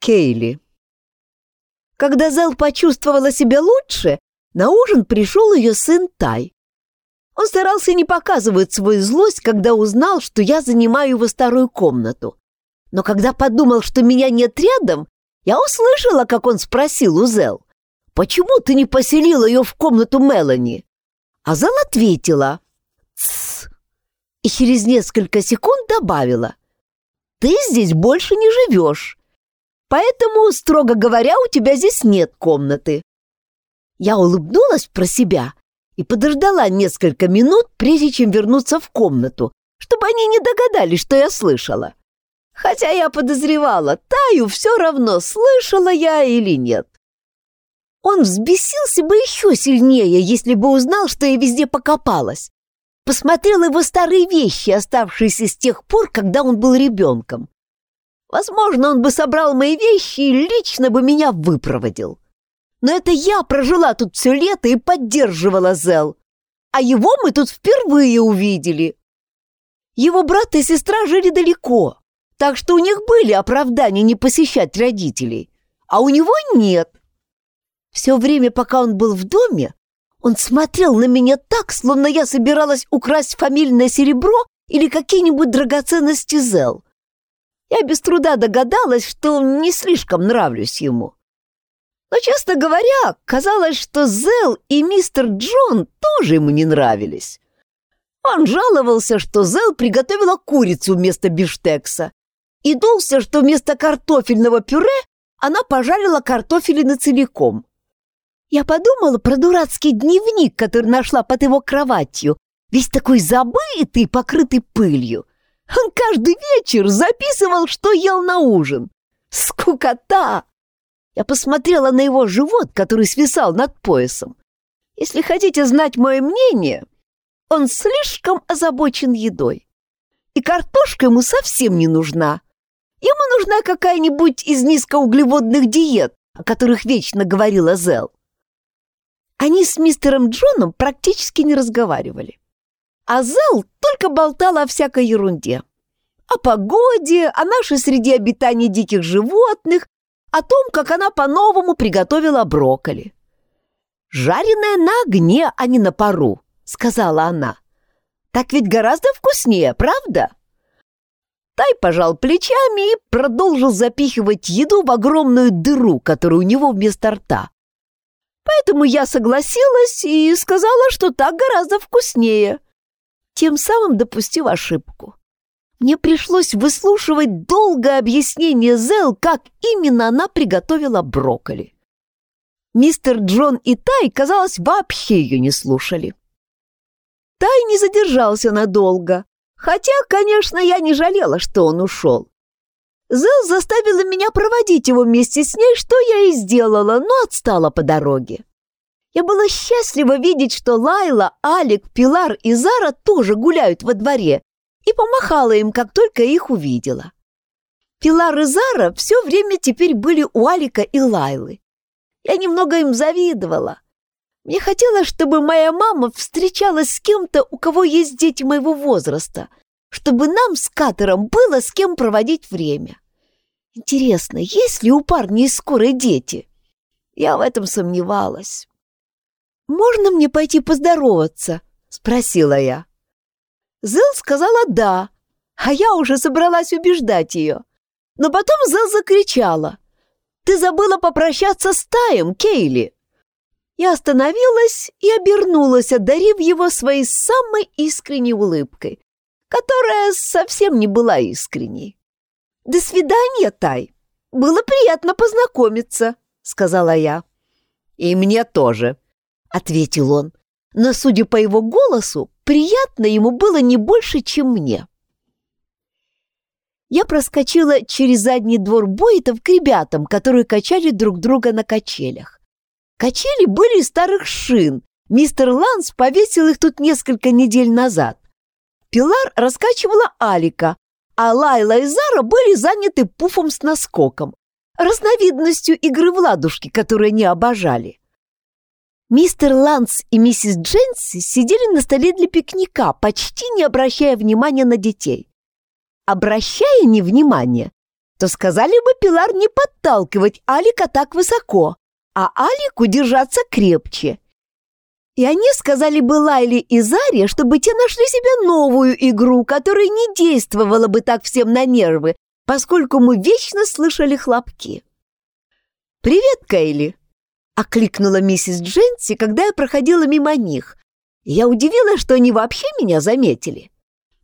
Кейли. Когда Зел почувствовала себя лучше, на ужин пришел ее сын Тай. Он старался не показывать свою злость, когда узнал, что я занимаю его старую комнату. Но когда подумал, что меня нет рядом, я услышала, как он спросил у Зел, «Почему ты не поселила ее в комнату Мелани?» А Зел ответила, «Тссс», и через несколько секунд добавила, «Ты здесь больше не живешь, поэтому, строго говоря, у тебя здесь нет комнаты». Я улыбнулась про себя и подождала несколько минут, прежде чем вернуться в комнату, чтобы они не догадались, что я слышала. Хотя я подозревала, Таю все равно, слышала я или нет. Он взбесился бы еще сильнее, если бы узнал, что я везде покопалась. Посмотрел его старые вещи, оставшиеся с тех пор, когда он был ребенком. Возможно, он бы собрал мои вещи и лично бы меня выпроводил. Но это я прожила тут все лето и поддерживала Зел. А его мы тут впервые увидели. Его брат и сестра жили далеко, так что у них были оправдания не посещать родителей, а у него нет. Все время, пока он был в доме, он смотрел на меня так, словно я собиралась украсть фамильное серебро или какие-нибудь драгоценности Зел. Я без труда догадалась, что не слишком нравлюсь ему. Но, честно говоря, казалось, что Зел и мистер Джон тоже ему не нравились. Он жаловался, что Зел приготовила курицу вместо биштекса и дулся, что вместо картофельного пюре она пожарила картофелины целиком. Я подумала про дурацкий дневник, который нашла под его кроватью, весь такой забытый, покрытый пылью. Он каждый вечер записывал, что ел на ужин. Скукота! Я посмотрела на его живот, который свисал над поясом. Если хотите знать мое мнение, он слишком озабочен едой. И картошка ему совсем не нужна. Ему нужна какая-нибудь из низкоуглеводных диет, о которых вечно говорила Зел. Они с мистером Джоном практически не разговаривали. А Зел только болтала о всякой ерунде. О погоде, о нашей среде обитания диких животных, о том, как она по-новому приготовила брокколи. «Жареная на огне, а не на пару», — сказала она. «Так ведь гораздо вкуснее, правда?» Тай пожал плечами и продолжил запихивать еду в огромную дыру, которая у него вместо рта. Поэтому я согласилась и сказала, что так гораздо вкуснее, тем самым допустив ошибку. Мне пришлось выслушивать долгое объяснение Зел, как именно она приготовила брокколи. Мистер Джон и Тай, казалось, вообще ее не слушали. Тай не задержался надолго, Хотя, конечно, я не жалела, что он ушел. Зел заставила меня проводить его вместе с ней, что я и сделала, но отстала по дороге. Я была счастлива видеть, что Лайла, Алик, Пилар и Зара тоже гуляют во дворе, и помахала им, как только их увидела. Пилар и Зара все время теперь были у Алика и Лайлы. Я немного им завидовала. Мне хотелось, чтобы моя мама встречалась с кем-то, у кого есть дети моего возраста, чтобы нам с Катером было с кем проводить время. Интересно, есть ли у парня из скорой дети? Я в этом сомневалась. «Можно мне пойти поздороваться?» — спросила я. Зел сказала «да», а я уже собралась убеждать ее. Но потом Зел закричала. «Ты забыла попрощаться с Таем, Кейли!» Я остановилась и обернулась, одарив его своей самой искренней улыбкой, которая совсем не была искренней. «До свидания, Тай! Было приятно познакомиться», — сказала я. «И мне тоже», — ответил он. Но, судя по его голосу, приятно ему было не больше, чем мне. Я проскочила через задний двор Бойтов к ребятам, которые качали друг друга на качелях. Качели были из старых шин. Мистер Ланс повесил их тут несколько недель назад. Пилар раскачивала Алика, а Лайла и Зара были заняты пуфом с наскоком, разновидностью игры в ладушки, которую они обожали. Мистер Ланс и миссис Дженси сидели на столе для пикника, почти не обращая внимания на детей. Обращая невнимание, то сказали бы Пилар не подталкивать Алика так высоко, а Алику держаться крепче. И они сказали бы Лайле и Заре, чтобы те нашли себе новую игру, которая не действовала бы так всем на нервы, поскольку мы вечно слышали хлопки. «Привет, Кейли!» — окликнула миссис Дженси, когда я проходила мимо них. Я удивилась, что они вообще меня заметили.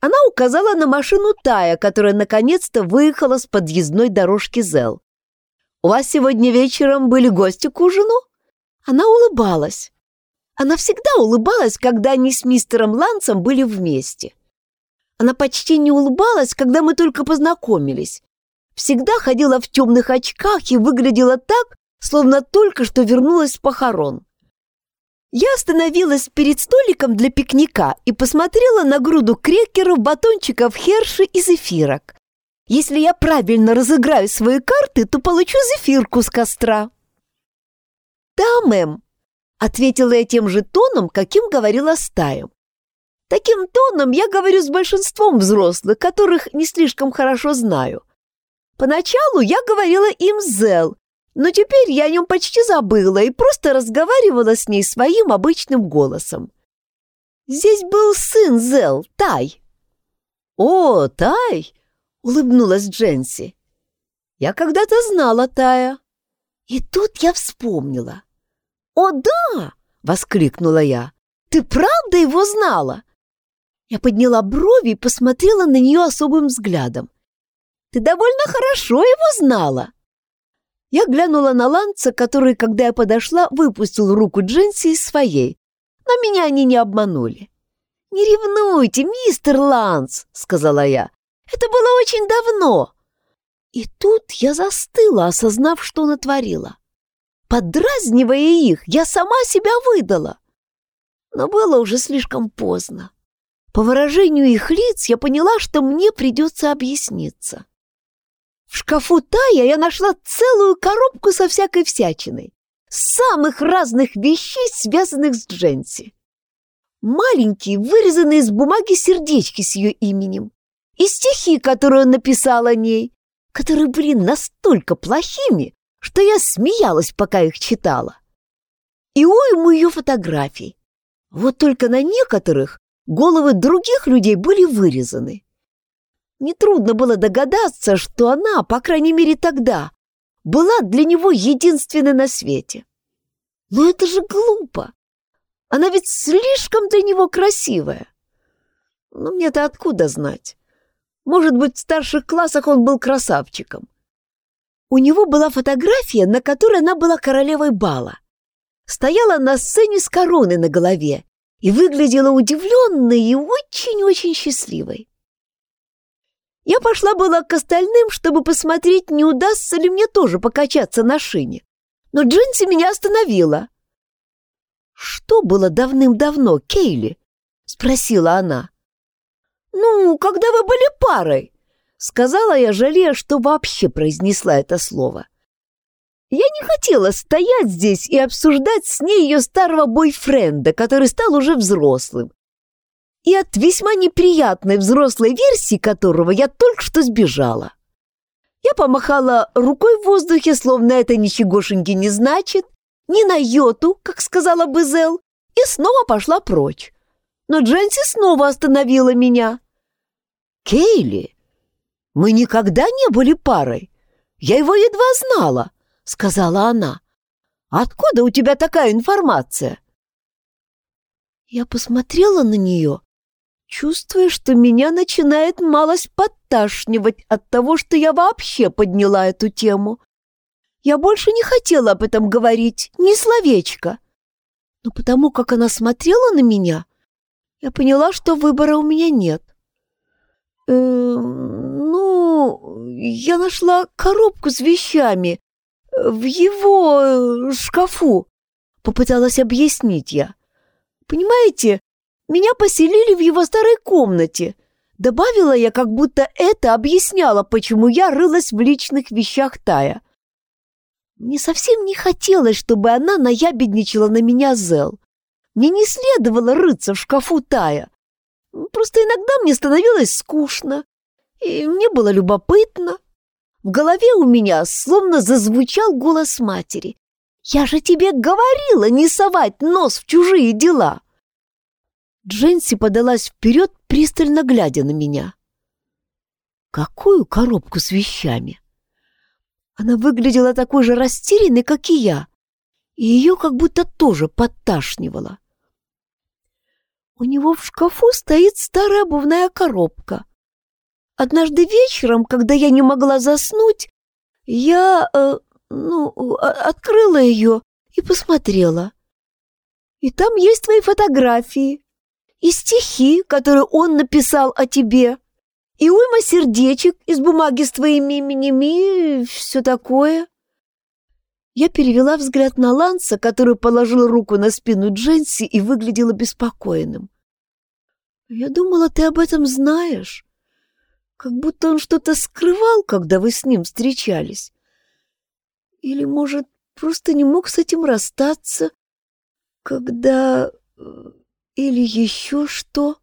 Она указала на машину Тая, которая наконец-то выехала с подъездной дорожки Зел. «У вас сегодня вечером были гости к ужину?» Она улыбалась. Она всегда улыбалась, когда они с мистером Лансом были вместе. Она почти не улыбалась, когда мы только познакомились. Всегда ходила в темных очках и выглядела так, словно только что вернулась с похорон. Я остановилась перед столиком для пикника и посмотрела на груду крекеров, батончиков херши и зефирок. Если я правильно разыграю свои карты, то получу зефирку с костра. «Да, мэм», Ответила я тем же тоном, каким говорила стаем. Таким тоном я говорю с большинством взрослых, которых не слишком хорошо знаю. Поначалу я говорила им Зел, но теперь я о нем почти забыла и просто разговаривала с ней своим обычным голосом. Здесь был сын Зел, Тай. «О, Тай!» — улыбнулась Дженси. «Я когда-то знала Тая». И тут я вспомнила. «О, да!» — воскликнула я. «Ты правда его знала?» Я подняла брови и посмотрела на нее особым взглядом. «Ты довольно хорошо его знала!» Я глянула на Ланца, который, когда я подошла, выпустил руку Дженси из своей. Но меня они не обманули. «Не ревнуйте, мистер Ланс!» — сказала я. «Это было очень давно!» И тут я застыла, осознав, что натворила. Подразнивая их, я сама себя выдала. Но было уже слишком поздно. По выражению их лиц я поняла, что мне придется объясниться. В шкафу Тая я нашла целую коробку со всякой всячиной, самых разных вещей, связанных с Дженси. Маленькие, вырезанные из бумаги сердечки с ее именем, и стихи, которые он написал о ней, которые были настолько плохими, что я смеялась, пока их читала. И уйму ее фотографий. Вот только на некоторых головы других людей были вырезаны. Нетрудно было догадаться, что она, по крайней мере тогда, была для него единственной на свете. Но это же глупо. Она ведь слишком для него красивая. Но мне-то откуда знать? Может быть, в старших классах он был красавчиком. У него была фотография, на которой она была королевой бала. Стояла на сцене с короной на голове и выглядела удивленной и очень-очень счастливой. Я пошла была к остальным, чтобы посмотреть, не удастся ли мне тоже покачаться на шине. Но Джинси меня остановила. «Что было давным-давно, Кейли?» — спросила она. «Ну, когда вы были парой», Сказала я, жалея, что вообще произнесла это слово. Я не хотела стоять здесь и обсуждать с ней ее старого бойфренда, который стал уже взрослым. И от весьма неприятной взрослой версии которого я только что сбежала. Я помахала рукой в воздухе, словно это ничегошеньки не значит, ни на йоту, как сказала бы Зел, и снова пошла прочь. Но Дженси снова остановила меня. «Кейли, мы никогда не были парой. Я его едва знала, сказала она. Откуда у тебя такая информация? Я посмотрела на нее, чувствуя, что меня начинает малость подташнивать от того, что я вообще подняла эту тему. Я больше не хотела об этом говорить, ни словечко. Но потому как она смотрела на меня, я поняла, что выбора у меня нет. Эм, «Ну, я нашла коробку с вещами в его э, шкафу», — попыталась объяснить я. «Понимаете, меня поселили в его старой комнате», — добавила я, как будто это объясняло, почему я рылась в личных вещах Тая. Мне совсем не хотелось, чтобы она наябедничала на меня Зел. Мне не следовало рыться в шкафу Тая. Просто иногда мне становилось скучно, и мне было любопытно. В голове у меня словно зазвучал голос матери. «Я же тебе говорила не совать нос в чужие дела!» Дженси подалась вперед, пристально глядя на меня. «Какую коробку с вещами?» Она выглядела такой же растерянной, как и я, и ее как будто тоже подташнивало. У него в шкафу стоит старая обувная коробка. Однажды вечером, когда я не могла заснуть, я, э, ну, открыла ее и посмотрела. И там есть твои фотографии, и стихи, которые он написал о тебе, и уйма сердечек из бумаги с твоими именами и все такое. Я перевела взгляд на Ланса, который положил руку на спину Дженси и выглядел обеспокоенным. «Я думала, ты об этом знаешь. Как будто он что-то скрывал, когда вы с ним встречались. Или, может, просто не мог с этим расстаться, когда... Или еще что?»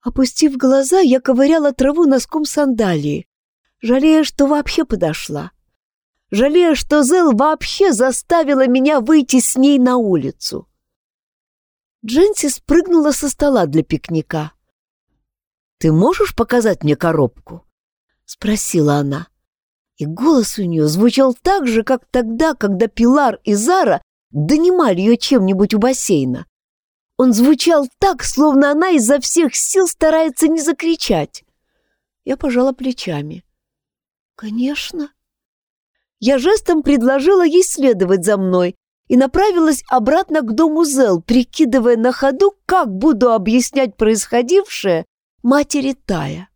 Опустив глаза, я ковыряла траву носком сандалии, жалея, что вообще подошла жалея, что Зел вообще заставила меня выйти с ней на улицу. Дженси спрыгнула со стола для пикника. «Ты можешь показать мне коробку?» — спросила она. И голос у нее звучал так же, как тогда, когда Пилар и Зара донимали ее чем-нибудь у бассейна. Он звучал так, словно она изо всех сил старается не закричать. Я пожала плечами. «Конечно», я жестом предложила ей следовать за мной и направилась обратно к дому Зел, прикидывая на ходу, как буду объяснять происходившее матери Тая.